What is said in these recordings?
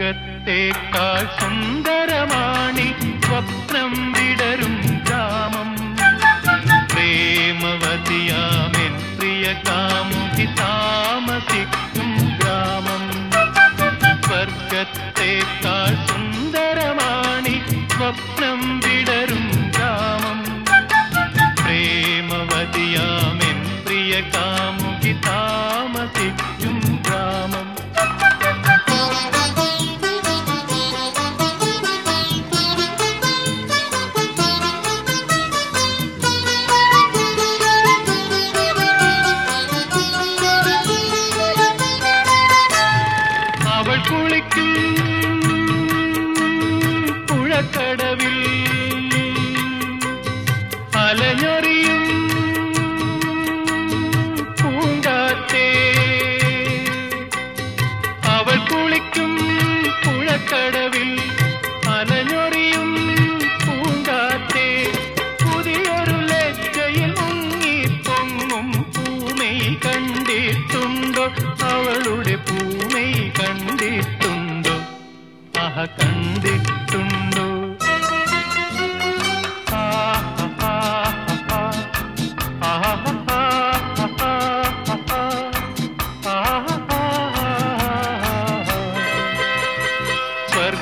സ്വർഗത്തേക്കാൾ സുന്ദരമാണി സ്വപ്നം വിടരും ഗ്രാമം പ്രേമവതിയാമെൻ പ്രിയ കാമുകി താമസിക്കും ഗ്രാമം സ്വർഗത്തേക്കാൾ സുന്ദരമാണി സ്വപ്നം വിടരും ഗ്രാമം പ്രേമവതിയാമെൻ പ്രിയ കാമുകി குளிக்கும் புழக்கடவில். அலையறியும் பூங்காத்தே அவள் குளிக்கும் புழக்கடவில் அலையறியும் பூங்காத்தே புதியொரு லெஜ்ஜையில் முங்கி பொங்கும் ആഹ കണ്ടിട്ടുണ്ടോ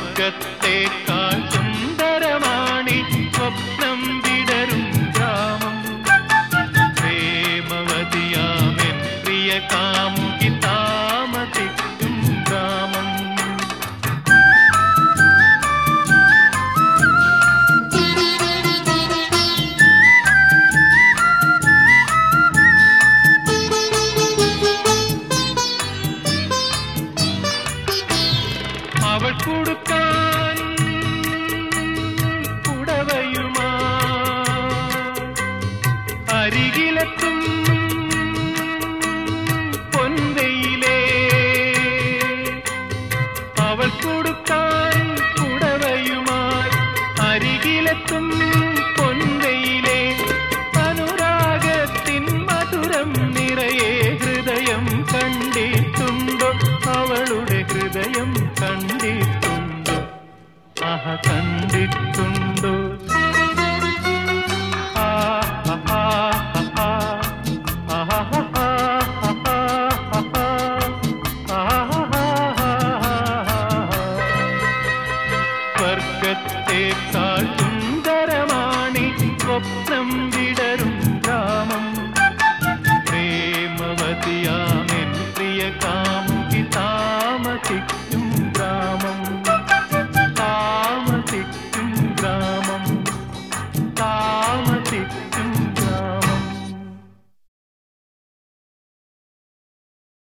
സ്വർഗത്തേക്കാൾ സുന്ദരമാണി സ്വപ്നം വിടരും ഗ്രാമം പ്രേമവതിയാമെൻ പ്രിയ കാമുകി அவள் கொடுப்பான். புடவையுமா? அருகிலத்தும் பொந்தையிலே அவள் கொடுத்தான் புடவையுமாய் அருகிலத்தும் பொந்தையிலே அனுராகத்தின் மதுரம் நிறையே ஹிருதயம் கண்டே. കണ്ടിട്ടുണ്ടോ ആ ആ